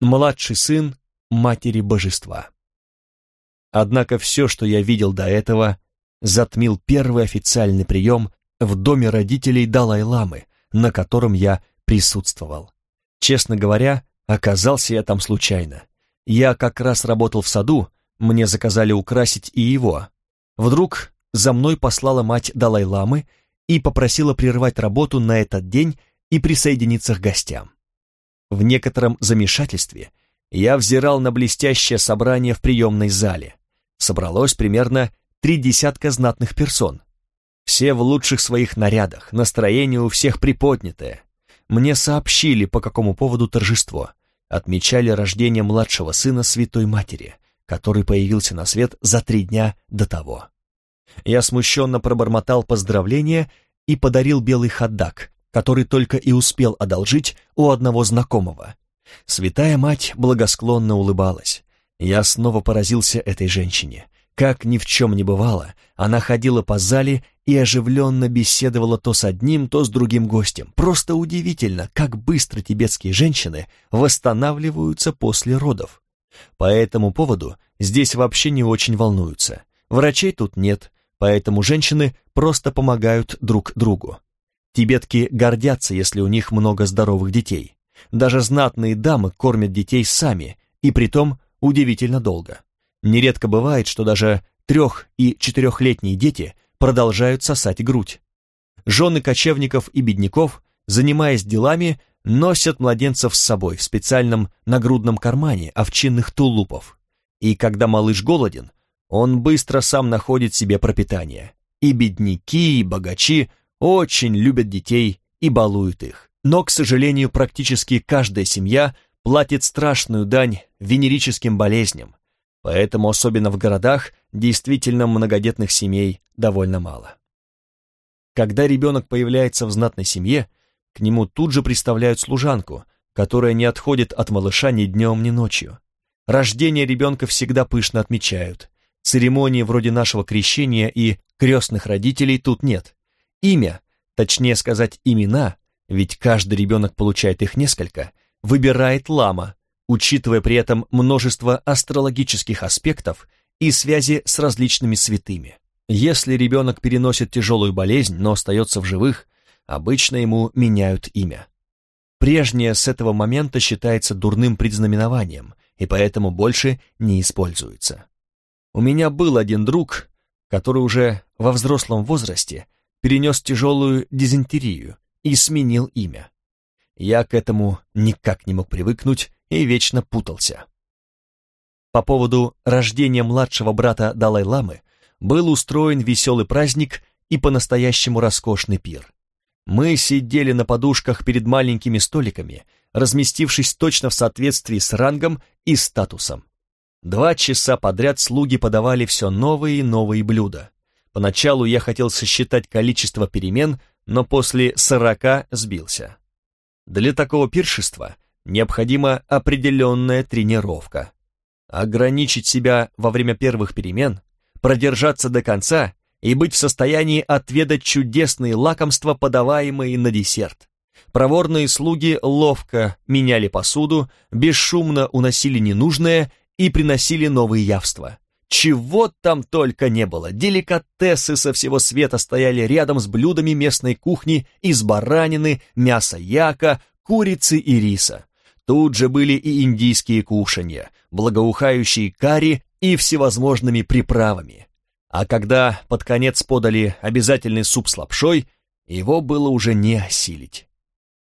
младший сын матери божества. Однако все, что я видел до этого, затмил первый официальный прием в доме родителей Далай-ламы, на котором я присутствовал. Честно говоря, оказался я там случайно. Я как раз работал в саду, мне заказали украсить и его. Вдруг за мной послала мать Далай-ламы и попросила прервать работу на этот день и присоединиться к гостям. В некотором замешательстве я взирал на блестящее собрание в приемной зале. Собралось примерно три десятка знатных персон. Все в лучших своих нарядах, настроение у всех приподнятое. Мне сообщили, по какому поводу торжество. Отмечали рождение младшего сына Святой Матери, который появился на свет за три дня до того. Я смущенно пробормотал поздравления и подарил белый ходак, который только и успел одолжить у одного знакомого. Святая мать благосклонно улыбалась. Я снова поразился этой женщине. Как ни в чем не бывало, она ходила по зале и оживленно беседовала то с одним, то с другим гостем. Просто удивительно, как быстро тибетские женщины восстанавливаются после родов. По этому поводу здесь вообще не очень волнуются. Врачей тут нет, поэтому женщины просто помогают друг другу. Тибетки гордятся, если у них много здоровых детей. Даже знатные дамы кормят детей сами, и притом удивительно долго. Нередко бывает, что даже трех- и четырехлетние дети продолжают сосать грудь. Жены кочевников и бедняков, занимаясь делами, носят младенцев с собой в специальном нагрудном кармане овчинных тулупов. И когда малыш голоден, он быстро сам находит себе пропитание. И бедняки, и богачи очень любят детей и балуют их. Но, к сожалению, практически каждая семья платит страшную дань венерическим болезням, поэтому особенно в городах действительно многодетных семей довольно мало. Когда ребенок появляется в знатной семье, к нему тут же представляют служанку, которая не отходит от малыша ни днем, ни ночью. Рождение ребенка всегда пышно отмечают. Церемонии вроде нашего крещения и крестных родителей тут нет. Имя, точнее сказать имена, ведь каждый ребенок получает их несколько, выбирает лама, учитывая при этом множество астрологических аспектов и связи с различными святыми. Если ребенок переносит тяжелую болезнь, но остается в живых, обычно ему меняют имя. Прежнее с этого момента считается дурным предзнаменованием и поэтому больше не используется. У меня был один друг, который уже во взрослом возрасте перенес тяжелую дизентерию и сменил имя. Я к этому никак не мог привыкнуть и вечно путался. По поводу рождения младшего брата Далай-ламы был устроен веселый праздник и по-настоящему роскошный пир. Мы сидели на подушках перед маленькими столиками, разместившись точно в соответствии с рангом и статусом. Два часа подряд слуги подавали все новые и новые блюда. Поначалу я хотел сосчитать количество перемен, но после сорока сбился. Для такого пиршества необходима определенная тренировка. Ограничить себя во время первых перемен, продержаться до конца и быть в состоянии отведать чудесные лакомства, подаваемые на десерт. Проворные слуги ловко меняли посуду, бесшумно уносили ненужное и приносили новые явства. Чего там только не было. Деликатесы со всего света стояли рядом с блюдами местной кухни из баранины, мяса яка, курицы и риса. Тут же были и индийские кушанья, благоухающие карри и всевозможными приправами. А когда под конец подали обязательный суп с лапшой, его было уже не осилить.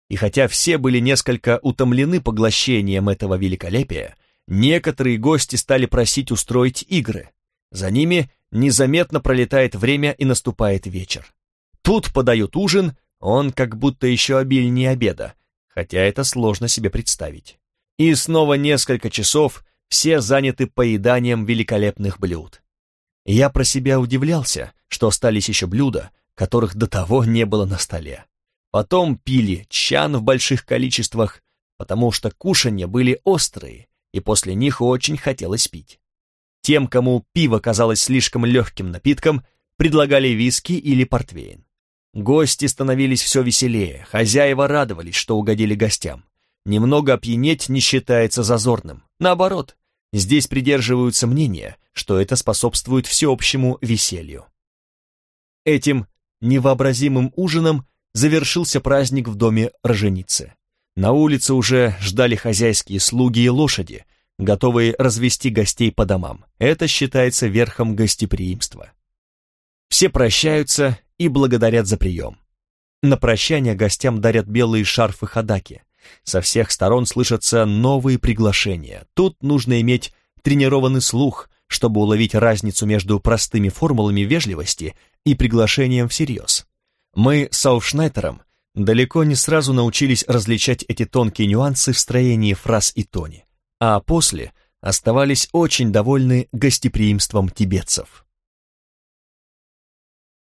И хотя все были несколько утомлены поглощением этого великолепия, некоторые гости стали просить устроить игры. За ними незаметно пролетает время и наступает вечер. Тут подают ужин, он как будто еще обильнее обеда, хотя это сложно себе представить. И снова несколько часов все заняты поеданием великолепных блюд. Я про себя удивлялся, что остались еще блюда, которых до того не было на столе. Потом пили чан в больших количествах, потому что кушанья были острые, и после них очень хотелось пить. Тем, кому пиво казалось слишком легким напитком, предлагали виски или портвейн. Гости становились все веселее, хозяева радовались, что угодили гостям. немного опьянеть не считается зазорным. Наоборот, здесь придерживаются мнения, что это способствует всеобщему веселью. Этим невообразимым ужином завершился праздник в доме роженицы. На улице уже ждали хозяйские слуги и лошади, готовые развести гостей по домам. Это считается верхом гостеприимства. Все прощаются и благодарят за прием. На прощание гостям дарят белые шарфы хадаки. Со всех сторон слышатся новые приглашения. Тут нужно иметь тренированный слух, чтобы уловить разницу между простыми формулами вежливости и приглашением всерьез. Мы с Ауфшнайтером далеко не сразу научились различать эти тонкие нюансы в строении фраз и тоне, а после оставались очень довольны гостеприимством тибетцев.